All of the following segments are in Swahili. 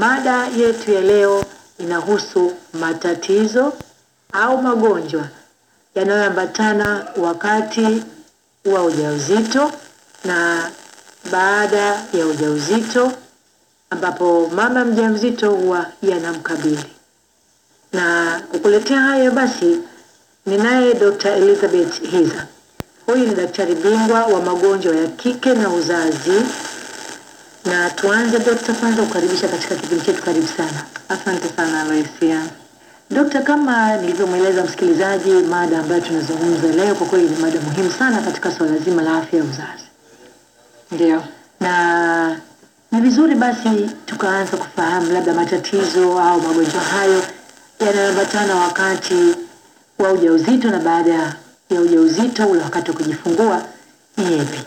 Mada yetu ya leo inahusu matatizo au magonjwa yanayoambatana wakati wa ujauzito na baada ya ujauzito ambapo mama mjamzito huwa yanamkabili. Na kukuletea hayo basi ninaye Dr. Elizabeth Hiza. Huyu ni daktari bingwa wa magonjwa ya kike na uzazi. Na tuanze dokta, kwanza kukaribisha katika kipindi chetu. Karibu sana. Asante sana Aloisia. Dokta, kama nilivyomweleza msikilizaji, mada ambayo tunazungumza leo kwa kweli ni mada muhimu sana katika suala zima la afya ya uzazi, Ndio, na ni vizuri basi tukaanza kufahamu labda matatizo au magonjwa hayo yanayoambatana wakati wa ujauzito na baada ya ujauzito, ule wakati wa kujifungua ni yepi?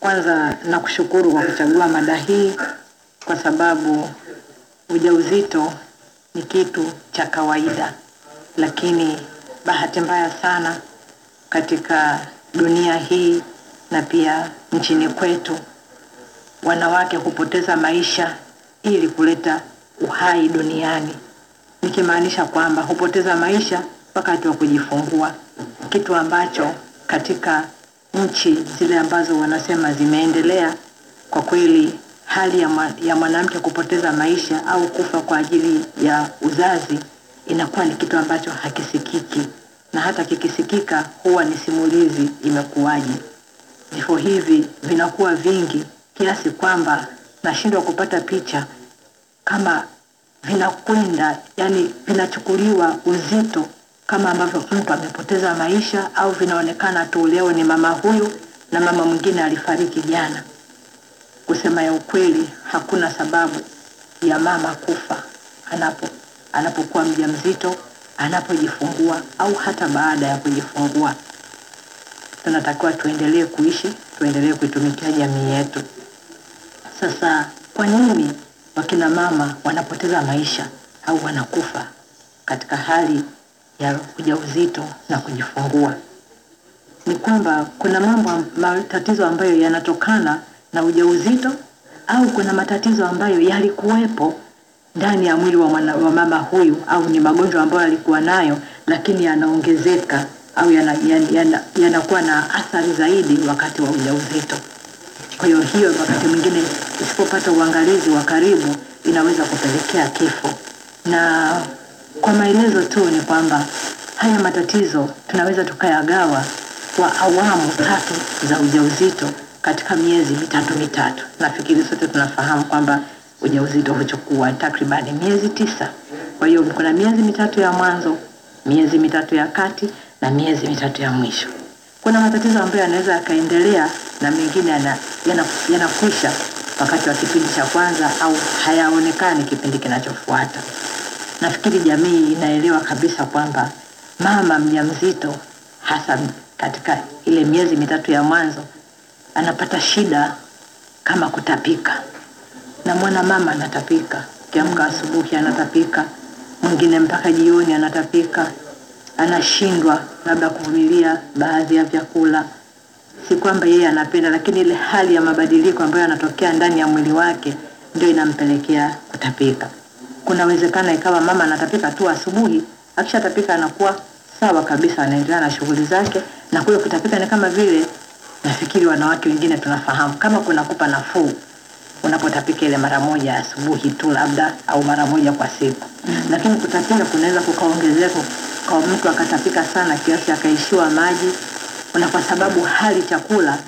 Kwanza nakushukuru kwa kuchagua mada hii kwa sababu ujauzito ni kitu cha kawaida, lakini bahati mbaya sana katika dunia hii na pia nchini kwetu wanawake hupoteza maisha ili kuleta uhai duniani, nikimaanisha kwamba hupoteza maisha wakati wa kujifungua, kitu ambacho katika nchi zile ambazo wanasema zimeendelea, kwa kweli hali ya, ma, ya mwanamke kupoteza maisha au kufa kwa ajili ya uzazi inakuwa ni kitu ambacho hakisikiki, na hata kikisikika huwa ni simulizi imekuwaje. Vifo hivi vinakuwa vingi kiasi kwamba nashindwa kupata picha kama vinakwenda, yani vinachukuliwa uzito kama ambavyo mtu amepoteza maisha au vinaonekana tu leo ni mama huyu na mama mwingine alifariki jana. Kusema ya ukweli, hakuna sababu ya mama kufa anapo anapokuwa mjamzito, anapojifungua au hata baada ya kujifungua. Tunatakiwa tuendelee kuishi, tuendelee kuitumikia jamii yetu. Sasa kwa nini wakina mama wanapoteza maisha au wanakufa katika hali ya ujauzito na kujifungua? Ni kwamba kuna mambo matatizo ambayo yanatokana na ujauzito au kuna matatizo ambayo yalikuwepo ndani ya mwili wa, mwana, wa mama huyu au ni magonjwa ambayo alikuwa nayo lakini yanaongezeka au yanakuwa yana, yana, yana na athari zaidi wakati wa ujauzito. Kwa hiyo hiyo wakati mwingine isipopata uangalizi wa karibu inaweza kupelekea kifo. Na kwa maelezo tu ni kwamba haya matatizo tunaweza tukayagawa kwa awamu tatu za ujauzito katika miezi mitatu mitatu. Nafikiri sote tunafahamu kwamba ujauzito huchukua takribani miezi tisa. Kwa hiyo kuna miezi mitatu ya mwanzo, miezi mitatu ya kati na miezi mitatu ya mwisho. Kuna matatizo ambayo yanaweza yakaendelea na mengine yanakwisha yana, wakati wa kipindi cha kwanza au hayaonekani kipindi kinachofuata. Nafikiri jamii inaelewa kabisa kwamba mama mjamzito hasa katika ile miezi mitatu ya mwanzo anapata shida kama kutapika, na mwana mama anatapika, kiamka asubuhi anatapika, mwingine mpaka jioni anatapika, anashindwa labda kuvumilia baadhi ya vyakula. Si kwamba yeye anapenda, lakini ile hali ya mabadiliko ambayo anatokea ndani ya mwili wake ndio inampelekea kutapika. Kunawezekana ikawa mama anatapika tu asubuhi, akishatapika anakuwa sawa kabisa, anaendelea na shughuli zake, na kule kutapika ni kama vile nafikiri wanawake wengine tunafahamu kama kunakupa nafuu unapotapika ile mara moja asubuhi tu labda au mara moja kwa siku mm. -hmm. Lakini kutapika kunaweza kukaongezeka kwa mtu akatapika sana kiasi akaishiwa maji, na kwa sababu hali chakula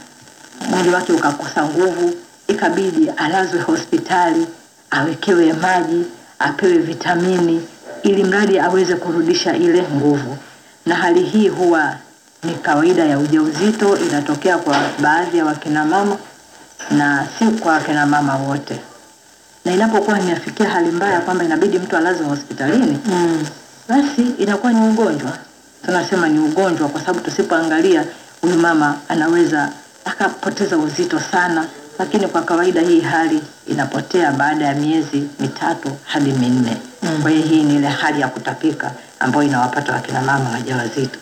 mwili wake ukakosa nguvu, ikabidi alazwe hospitali, awekewe maji, apewe vitamini ili mradi aweze kurudisha ile nguvu. Na hali hii huwa ni kawaida ya ujauzito, inatokea kwa baadhi ya wakina mama na si kwa wakina mama wote. Na inapokuwa inafikia hali mbaya kwamba inabidi mtu alazwe hospitalini mm. basi inakuwa ni ugonjwa, tunasema ni ugonjwa, kwa sababu tusipoangalia huyu mama anaweza akapoteza uzito sana, lakini kwa kawaida hii hali inapotea baada ya miezi mitatu hadi minne. Mm. Kwa hiyo hii ni ile hali ya kutapika ambayo inawapata wakina mama wajawazito.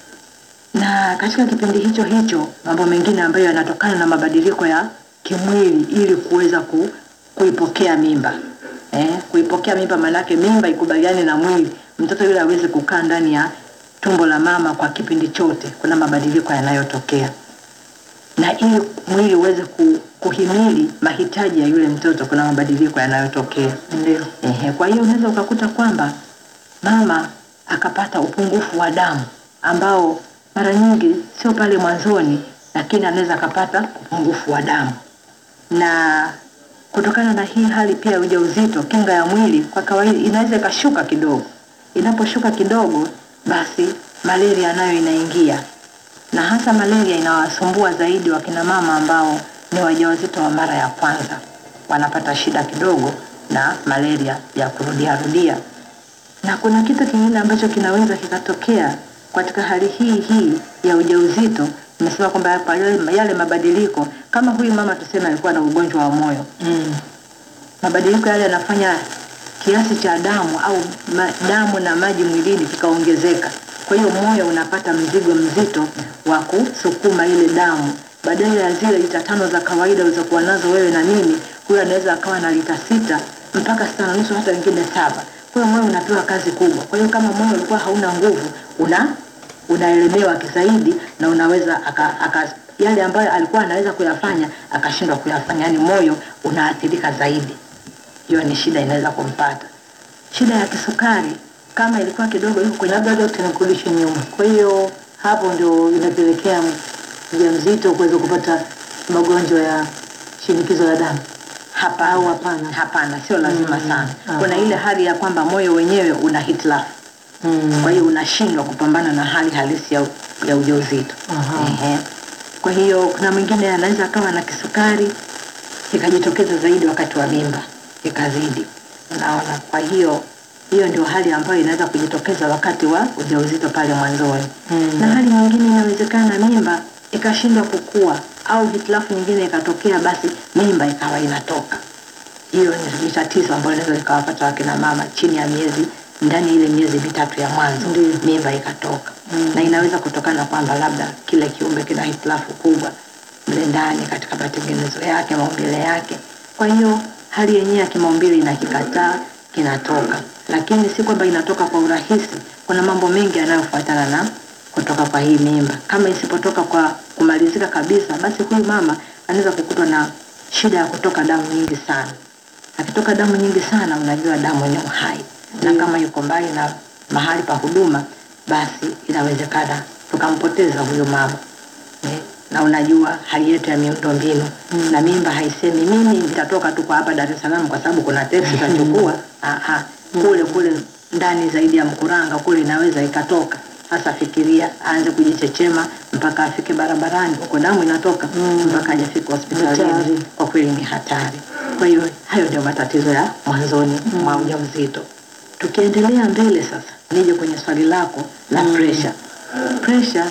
Na katika kipindi hicho hicho mambo mengine ambayo yanatokana na mabadiliko ya kimwili ili kuweza ku, kuipokea mimba. Eh, kuipokea mimba manake mimba ikubaliane na mwili. Mtoto yule aweze kukaa ndani ya tumbo la mama kwa kipindi chote. Kuna mabadiliko yanayotokea na ili mwili uweze ku, kuhimili mahitaji ya yule mtoto kuna mabadiliko yanayotokea Ndio. Ehe, kwa hiyo unaweza ukakuta kwamba mama akapata upungufu wa damu ambao mara nyingi sio pale mwanzoni, lakini anaweza akapata upungufu wa damu, na kutokana na hii hali pia ya ujauzito, kinga ya mwili kwa kawaida inaweza ikashuka kidogo. Inaposhuka kidogo, basi malaria nayo inaingia, na hasa malaria inawasumbua zaidi wakina mama ambao ni wajawazito wa mara ya kwanza, wanapata shida kidogo na malaria ya kurudia rudia. Na kuna kitu kingine ambacho kinaweza kikatokea katika hali hii hii ya ujauzito. Nimesema kwamba kwa yale, yale mabadiliko, kama huyu mama tuseme alikuwa na ugonjwa wa moyo, Mm. mabadiliko yale yanafanya kiasi cha damu au ma, damu na maji mwilini kikaongezeka. Kwa hiyo moyo unapata mzigo mzito wa kusukuma ile damu, badala ya zile lita tano za kawaida ulizokuwa nazo wewe na mimi, huyo anaweza akawa na lita sita mpaka sita na nusu, hata wengine saba. Kwa hiyo moyo unapewa kazi kubwa. Kwa hiyo kama moyo ulikuwa hauna nguvu, una unaelemewa kizaidi na unaweza aka, aka, yale ambayo alikuwa anaweza kuyafanya akashindwa kuyafanya, yani moyo unaathirika zaidi. Hiyo ni shida inaweza kumpata. Shida ya kisukari kama ilikuwa kidogo iko kwenye Labda dokta, inakurudisha nyuma. Kwa hiyo hapo ndio inapelekea mjamzito kuweza kupata magonjwa ya shinikizo la damu. hapa Au hapana? hapana, sio lazima Mm. sana. Aha. Kuna ile hali ya kwamba moyo wenyewe una hitilafu Mm. kwa hiyo unashindwa kupambana na hali halisi ya, ya ujauzito. Ehe. Kwa hiyo kuna mwingine anaweza akawa na kisukari ikajitokeza zaidi wakati wa mimba ikazidi, unaona. Kwa hiyo hiyo ndio hali ambayo inaweza kujitokeza wakati wa ujauzito pale mwanzoni. Mm. Na hali nyingine inawezekana mimba ikashindwa kukua au hitilafu nyingine ikatokea, basi mimba ikawa inatoka. Hiyo ni- tatizo ambalo linaweza likawapata wakina mama chini ya miezi ndani ile miezi mitatu ya mwanzo Ndiyo. mimba ikatoka na inaweza kutokana kwamba labda kile kiumbe kina hitilafu kubwa mle ndani katika matengenezo yake maumbile yake kwa hiyo hali yenyewe ya kimaumbile inakikataa kinatoka lakini si kwamba inatoka kwa urahisi. Kuna mambo mengi yanayofuatana na kutoka kwa hii mimba. Kama isipotoka kwa kumalizika kabisa basi huyu mama anaweza kukutwa na shida ya kutoka damu nyingi sana. Akitoka damu nyingi sana unajua damu ni uhai. Na kama yuko mbali na mahali pa huduma basi inawezekana tukampoteza huyo mama. Ne? na unajua hali yetu ya miundombinu. Mm. na mimba haisemi mimi nitatoka tu kwa hapa Dar es Salaam kwa sababu kuna teksi itachukua. Aha, kule kule ndani zaidi ya Mkuranga kule inaweza ikatoka hasa fikiria aanze kujichechema mpaka afike barabarani huko damu inatoka mm. mpaka ajafika hospitalini kwa kweli ni hatari. Kwa hiyo hayo ndio matatizo ya mwanzoni mwa ujauzito. Tukiendelea mbele sasa, nije kwenye swali lako la mm. pressure. Pressure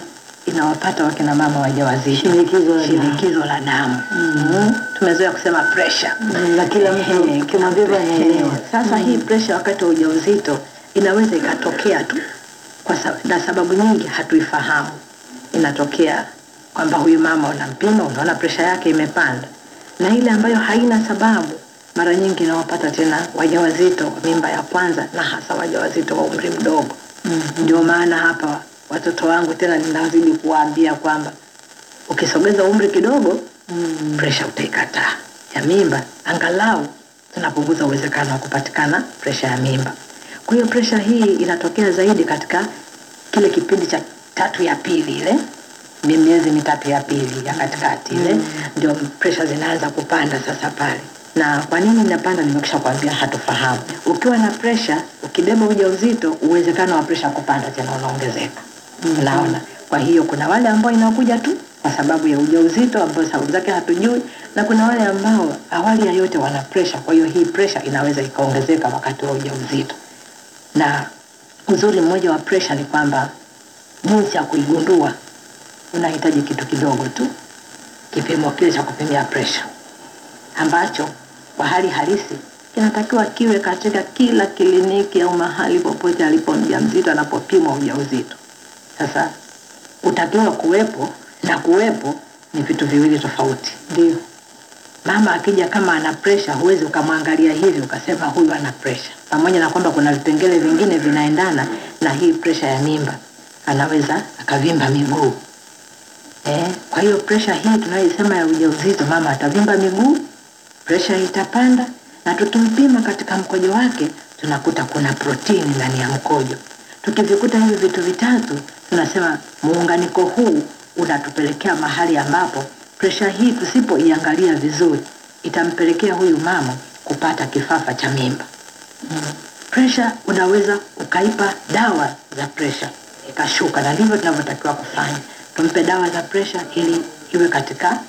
inawapata wakina mama wajawazito, Shinikizo la damu. shinikizo la damu. Mm. Tumezoea kusema pressure Mm, na kila mtu kimabeba anaelewa. Sasa hii pressure wakati wa ujauzito inaweza ikatokea tu kwa sababu, na sababu nyingi hatuifahamu. Inatokea kwamba huyu mama unampima, unaona pressure yake imepanda, na ile ambayo haina sababu mara nyingi inawapata tena wajawazito wa mimba ya kwanza na hasa wajawazito wa umri mdogo. Mm-hmm. Ndio maana hapa watoto wangu tena ninazidi kuwaambia kwamba ukisogeza umri kidogo mm. presha utaikataa ya mimba, angalau tunapunguza uwezekano wa kupatikana presha ya mimba. Kwa hiyo presha hii inatokea zaidi katika kile kipindi cha tatu ya pili ile miezi mitatu ya pili ya katikati ile ndio presha zinaanza kupanda sasa pale. Na kwa nini inapanda? nimekisha kuambia, hatufahamu. Ukiwa na presha, ukibeba ujauzito, uwezekano wa presha kupanda tena unaongezeka. Unaona? Kwa hiyo kuna wale ambao inakuja tu kwa sababu ya ujauzito ambao sababu zake hatujui, na kuna wale ambao awali ya yote wana presha. Kwa hiyo hii presha inaweza ikaongezeka wakati wa ujauzito. Na uzuri mmoja wa presha ni kwamba jinsi ya kuigundua unahitaji kitu kidogo tu, kipimo kile cha kupimia presha ambacho kwa hali halisi kinatakiwa kiwe katika kila kliniki au mahali popote alipo mjamzito anapopimwa ujauzito. Sasa utakiwa kuwepo na kuwepo ni vitu viwili tofauti. Ndio. mama akija kama ana presha, huwezi ukamwangalia hivi ukasema huyu ana presha, pamoja na kwamba kuna vipengele vingine vinaendana na hii presha ya mimba. Anaweza akavimba miguu eh. Kwa hiyo presha hii tunayoisema ya ujauzito, mama atavimba miguu, presha itapanda, na tukimpima katika mkojo wake tunakuta kuna protini ndani ya mkojo. Tukivikuta hivi vitu vitatu, tunasema muunganiko huu unatupelekea mahali ambapo presha hii tusipoiangalia vizuri itampelekea huyu mama kupata kifafa cha mimba. Mm. Presha unaweza ukaipa dawa za presha ikashuka, na ndivyo tunavyotakiwa kufanya. Tumpe dawa za presha ili iwe katika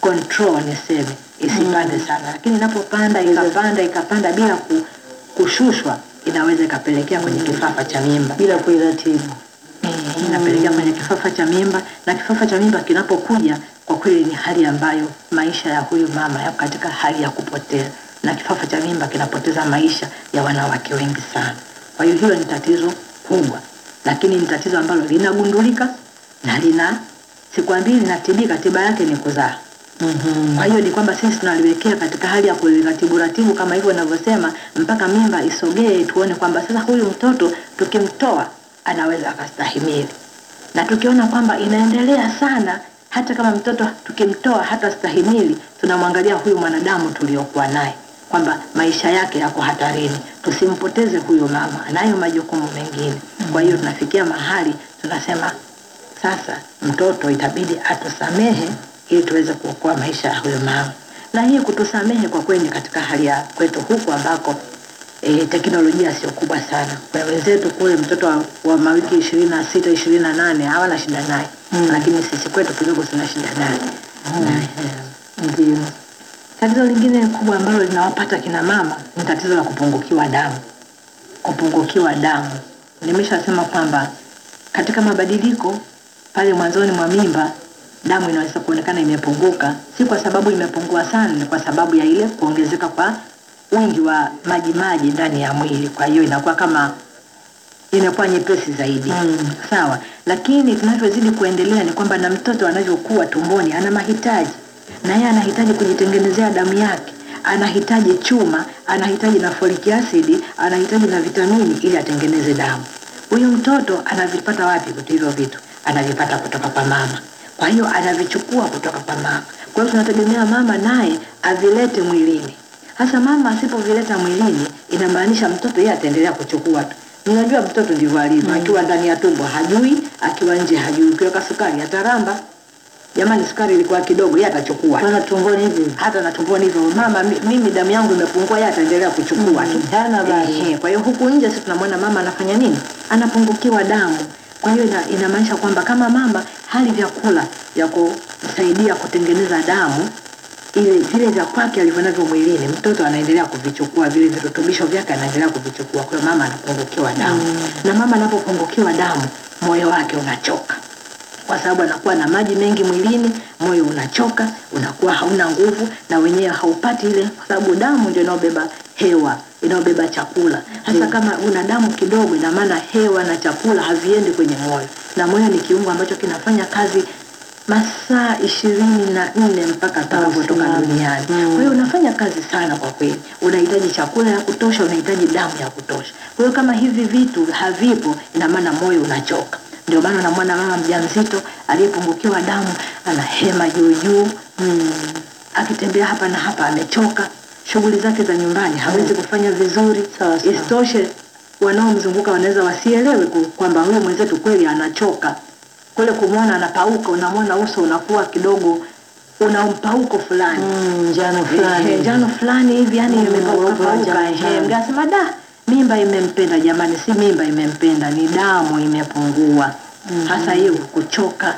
control, niseme isipande mm. sana, lakini inapopanda ikapanda ikapanda bila kushushwa inaweza ikapelekea kwenye kifafa cha mimba bila kuiratibu. mm. inapelekea kwenye kifafa cha mimba, na kifafa cha mimba kinapokuja, kwa kweli ni hali ambayo maisha ya huyu mama yako katika hali ya kupotea, na kifafa cha mimba kinapoteza maisha ya wanawake wengi sana. Kwa hiyo hilo ni tatizo kubwa, lakini ni tatizo ambalo linagundulika na lina sikwambii linatibika, tiba yake ni kuzaa. Kwa hiyo ni kwamba sisi tunaliwekea katika hali ya kuliratibu ratibu kama hivyo ninavyosema, mpaka mimba isogee, tuone kwamba sasa huyu mtoto tukimtoa anaweza akastahimili, na tukiona kwamba inaendelea sana, hata kama mtoto tukimtoa hata stahimili, tunamwangalia huyu mwanadamu tuliokuwa naye kwamba maisha yake yako hatarini, tusimpoteze huyu mama, anayo majukumu mengine. Kwa hiyo tunafikia mahali tunasema sasa mtoto itabidi atusamehe ili tuweze kuokoa maisha ya huyo mama. Na hii kutusamehe kwa kweli katika hali ya kwetu huku ambako e, teknolojia sio kubwa sana. Kwa wenzetu kule mtoto wa, wa mawiki ishirini na sita ishirini na nane hawana shida naye mm. Lakini sisi kwetu kidogo tuna shida naye mm. Ndio. Tatizo lingine kubwa ambalo linawapata kina mama ni tatizo la kupungukiwa damu. Kupungukiwa damu, nimeshasema kwamba katika mabadiliko pale mwanzoni mwa mimba damu inaweza kuonekana imepunguka, si kwa sababu imepungua sana, ni kwa sababu ya ile kuongezeka kwa wingi wa maji maji ndani ya mwili. Kwa hiyo inakuwa kama inakuwa nyepesi zaidi Mm. sawa. Lakini tunavyozidi kuendelea ni kwamba na mtoto anavyokuwa tumboni ana mahitaji, na yeye anahitaji kujitengenezea damu yake, anahitaji chuma, anahitaji na folic acid, anahitaji na vitamini ili atengeneze damu. Huyu mtoto anavipata wapi vitu hivyo vitu? Anavipata kutoka kwa mama. Kwa hiyo anavichukua kutoka kwa mama. Kwa hiyo tunategemea mama naye avilete mwilini. Hasa mama asipovileta mwilini, inamaanisha mtoto yeye ataendelea kuchukua tu. Unajua mtoto ndivyo alivyo, mm. akiwa ndani ya tumbo hajui, akiwa nje hajui. Ukiweka sukari ataramba. Jamani, sukari ilikuwa kidogo, yeye atachukua hata tumboni hivi. hata na tumboni hivyo. Mama, mimi damu yangu imepungua, yeye ataendelea kuchukua tu. Hana basi. Ehe, kwa hiyo huku nje sisi tunamwona mama anafanya nini? Anapungukiwa damu. Kwa hiyo ina, inamaanisha kwamba kama mama hali vyakula vya kusaidia kutengeneza damu ile vile vya kwake alivyonavyo mwilini, mtoto anaendelea kuvichukua vile virutubisho vyake, anaendelea kuvichukua. Kwa mama anapungukiwa damu mm. na mama anapopungukiwa damu, moyo wake unachoka kwa sababu anakuwa na maji mengi mwilini, moyo unachoka, unakuwa hauna nguvu, na wenyewe haupati ile, kwa sababu damu ndio inayobeba hewa, inayobeba chakula. Hasa kama una damu kidogo, ina maana hewa na chakula haviendi kwenye moyo, na moyo ni kiungo ambacho kinafanya kazi masaa ishirini na nne mpaka atakapotoka kutoka duniani. Mm. Kwa hiyo unafanya kazi sana kwa kweli, unahitaji chakula ya kutosha, unahitaji damu ya kutosha. Kwa hiyo kama hivi vitu havipo, ina maana moyo unachoka. Ndio maana unamwona mama mjamzito aliyepungukiwa damu ana hema juu juu, mm, akitembea hapa na hapa amechoka, shughuli zake za nyumbani hawezi kufanya vizuri. Sawa, sawa. Isitoshe wanaomzunguka wanaweza wasielewe kwamba huyu mwenzetu kweli anachoka kule kumwona anapauka, unamwona uso unakuwa kidogo una mpauko fulani Mm, njano Eh, fulani. njano fulani hivi yani Mm, imepauka pauka. njano. mngesema da, mimba imempenda. Jamani, si mimba imempenda, ni damu imepungua. Hasa hiyo kuchoka,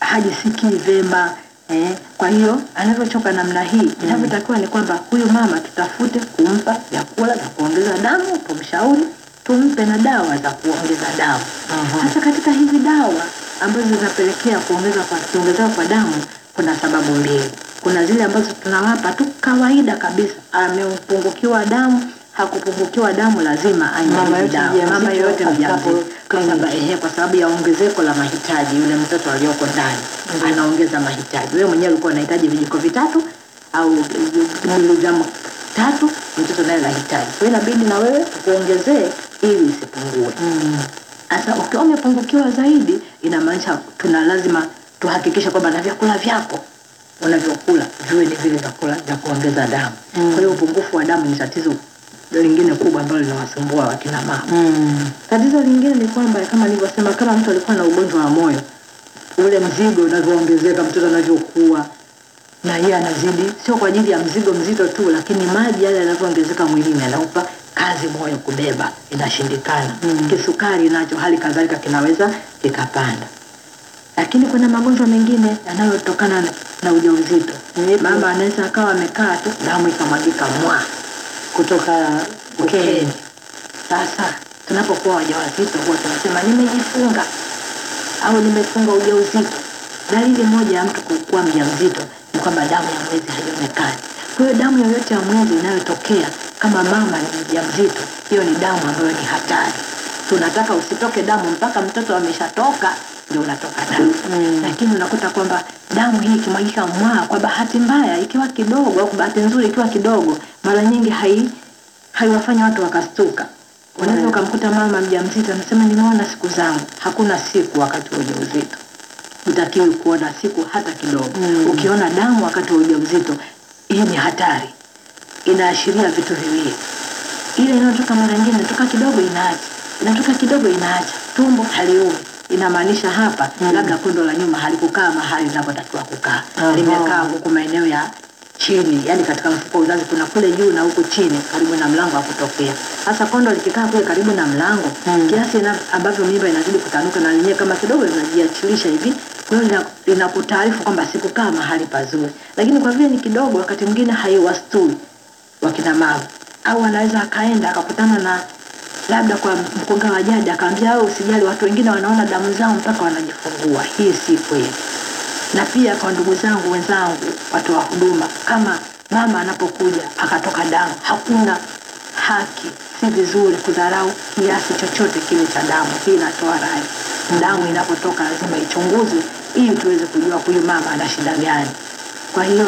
hajisikii vema eh. Kwa hiyo anavyochoka namna hii, mm. inavyotakiwa ni kwamba huyu mama tutafute kumpa vyakula vya kuongeza damu, tumshauri tumpe na dawa za kuongeza damu. Sasa Hasa katika hizi dawa ambazo zinapelekea kuongeza kwa kuongezeka kwa damu, kuna sababu mbili. Kuna zile ambazo tunawapa tu kawaida kabisa, amepungukiwa damu, hakupungukiwa damu, lazima anywe Mama yote dawa. Mama yoyote mjamzito kwa sababu ya ongezeko la mahitaji, yule mtoto aliyoko ndani anaongeza mahitaji. Wewe mwenyewe ulikuwa unahitaji vijiko vitatu au miligramu tatu, mtoto naye anahitaji. Kwa hiyo inabidi na wewe kuongezee ili isipungue. Sasa mm. ukiwa umepungukiwa zaidi, inamaanisha tuna lazima tuhakikishe kwamba na vyakula vyako unavyokula viwe ni vile vyakula vya kuongeza damu. mm. Kwa hiyo upungufu wa damu ni tatizo lingine kubwa ambalo linawasumbua wakina mama. mm. Tatizo lingine ni kwamba kama nilivyosema, kama mtu alikuwa na ugonjwa wa moyo, ule mzigo unavyoongezeka, mtoto anavyokuwa na yeye anazidi, sio kwa ajili ya mzigo mzito tu, lakini maji yale yanavyoongezeka mwilini yanaupa kazi moyo kubeba, inashindikana. Mm. Kisukari nacho hali kadhalika kinaweza kikapanda lakini kuna magonjwa mengine yanayotokana na, ujauzito. Mama anaweza akawa amekaa tu damu ikamwagika mwa kutoka ukeni. Sasa tunapokuwa wajawazito huwa tunasema nimejifunga au nimefunga ujauzito. Dalili moja ya mtu kuwa mjamzito ni kwamba damu ya mwezi haionekani. Kwa hiyo damu yoyote ya mwezi inayotokea kama mama ni mjamzito, hiyo ni damu ambayo ni hatari. Tunataka usitoke damu mpaka mtoto ameshatoka ndio unatoka damu mm. Lakini unakuta kwamba damu hii ikimwagika mwaa, kwa bahati mbaya ikiwa kidogo au kwa bahati nzuri ikiwa kidogo, mara nyingi hai haiwafanya watu wakastuka. Unaweza ukamkuta mama mjamzito anasema nimeona siku zangu. Hakuna siku wakati wa ujauzito, utakiwi kuona siku hata kidogo. Mm. Ukiona damu wakati wa ujauzito, hii ni hatari, inaashiria vitu viwili. Ile inayotoka mara nyingine inatoka kidogo, inaacha, inatoka kidogo, inaacha, tumbo haliumi inamaanisha hapa mm. labda kondo la nyuma halikukaa mahali linapotakiwa kukaa, limekaa huku maeneo ya chini, yani katika mfuko wa uzazi kuna kule juu na huku chini karibu na mlango wa kutokea. Sasa kondo likikaa kule karibu na mlango mm. kiasi ambavyo mimba inazidi kutanuka na lenyewe kama kidogo linajiachilisha hivi, inakutaarifu kwamba sikukaa mahali pazuri, lakini kwa vile ni kidogo, wakati mwingine haiwastui wakina mama, au anaweza akaenda akakutana na labda kwa mkunga wa jadi akaambia, wewe usijali, watu wengine wanaona damu zao mpaka wanajifungua. Hii si kweli. Na pia kwa ndugu zangu wenzangu, watu wa huduma, kama mama anapokuja akatoka damu, hakuna haki, si vizuri kudharau kiasi chochote kile cha damu. Hii inatoa rai. Damu inapotoka lazima ichunguzwe ili tuweze kujua huyu mama ana shida gani. Kwa hiyo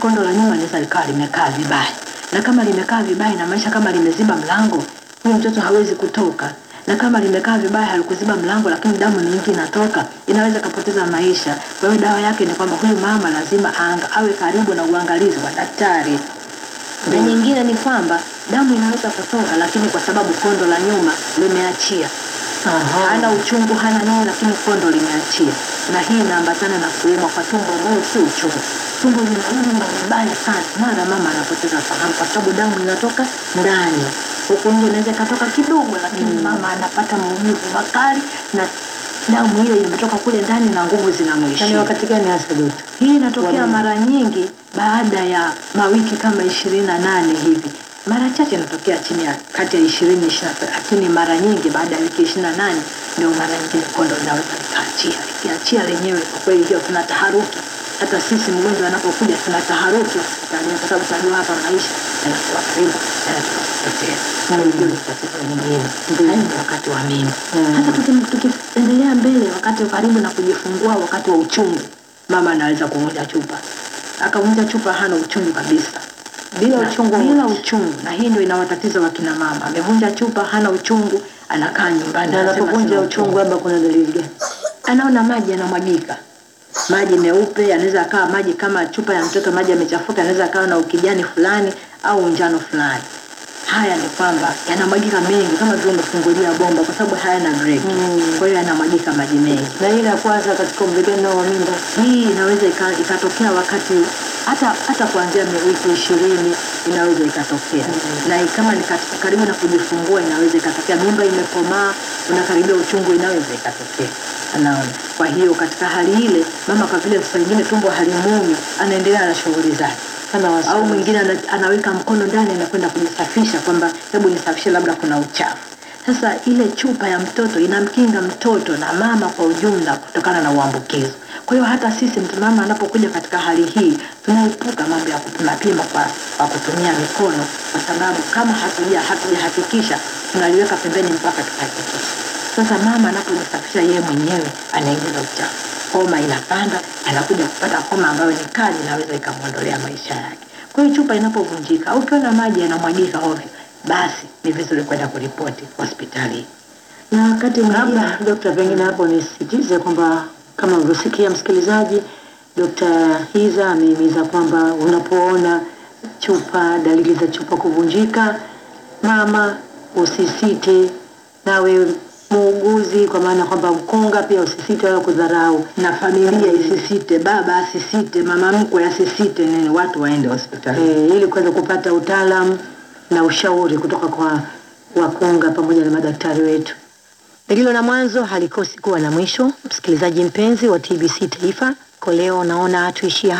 kondo la nyuma linaweza likawa limekaa vibaya, na kama limekaa vibaya, inamaanisha kama limeziba mlango huyu mtoto hawezi kutoka, na kama limekaa vibaya halikuziba mlango, lakini damu nyingi inatoka, inaweza kapoteza maisha. Kwa hiyo dawa yake ni kwamba huyu mama lazima anga, awe karibu na uangalizi wa daktari. Na nyingine ni kwamba damu inaweza kutoka, lakini kwa sababu kondo la nyuma limeachia hana uchungu hana nini, lakini kondo limeachia, na hii inaambatana na kuumwa kwa tumbo ambayo si uchungu. Tumbo linauma vibaya sana, mara mama anapoteza fahamu kwa sababu damu inatoka ndani huku nje inaweza ikatoka kidogo, lakini mm. mama anapata maumivu makali na damu hiyo imetoka kule ndani na nguvu zinamwishia. Ni wakati gani hasa dokta? Hii inatokea mara nyingi baada ya mawiki kama ishirini na nane hivi mara chache inatokea chini ya kati ya ishirini ishirini lakini mara nyingi baada ya wiki ishirini na nane ndio mara nyingine kondo linaweza likaachia. Ikiachia lenyewe, kwa kweli hiyo kuna taharuki. Hata sisi mgonjwa anapokuja tuna taharuki hospitalini, kwa sababu tunajua hapa maisha yanakuwa karibu. Hiyo tatizo lingine. ndio wakati wa mimba. Hata tukiendelea mbele, wakati karibu na kujifungua, wakati wa uchungu, mama anaweza kuvunja chupa, akavunja chupa, hana uchungu kabisa bila uchungu, bila uchungu. Na hii ndio inawatatiza wakina mama. Amevunja chupa, hana uchungu, anakaa nyumbani. Na anapovunja uchungu, labda kuna dalili gani? Anaona maji yanamwagika, maji meupe, anaweza akawa maji kama chupa ya mtoto, maji yamechafuka, anaweza akawa na ukijani fulani au njano fulani. Haya ni kwamba yanamwagika mengi, kama vile umefungulia bomba, kwa sababu hayana breki mm. Kwa hiyo yanamwagika maji mengi. Na hii ya kwanza katika mvigano wa mimba, hii inaweza ikatokea wakati hata hata kuanzia wiki ishirini inaweza ikatokea mm. na kama ni karibu na kujifungua inaweza ikatokea, mimba imekomaa, unakaribia uchungu, inaweza ikatokea. Anaona. Kwa hiyo katika hali ile, mama kwa vile saa nyingine tumbo halimumi, anaendelea na shughuli zake au mwingine anaweka mkono ndani anakwenda kujisafisha, kwamba hebu nisafishe, labda kuna uchafu. Sasa ile chupa ya mtoto inamkinga mtoto na mama kwa ujumla kutokana na uambukizo. Kwa hiyo hata sisi mtu mama anapokuja katika hali hii, tunaepuka mambo ya kupimapima kwa, kwa kutumia mikono, kwa sababu kama hatuja hatujahakikisha tunaliweka pembeni mpaka tukahakikisha. Sasa mama anapojisafisha yeye mwenyewe anaingiza uchafu homa inapanda, anakuja kupata homa ambayo ni kali, inaweza ikamwondolea maisha yake. Kwa hiyo chupa inapovunjika au ukiona maji yanamwagika ovyo, basi ni vizuri kwenda kuripoti hospitali. Na wakati labda, Dokta, pengine hapo nisisitize kwamba kama ulivyosikia msikilizaji, Dokta Hiza amehimiza kwamba unapoona chupa, dalili za chupa kuvunjika, mama usisite, nawe muuguzi, kwa maana kwamba mkunga pia usisite wala kudharau. na familia isisite, baba asisite, mama mkwe asisite, nini, watu waende hospitali. e, ili kuweza kupata utaalamu na ushauri kutoka kwa wakunga pamoja na madaktari wetu. Lililo na mwanzo halikosi kuwa na mwisho. Msikilizaji mpenzi wa TBC Taifa, kwa leo naona tuishie hapa.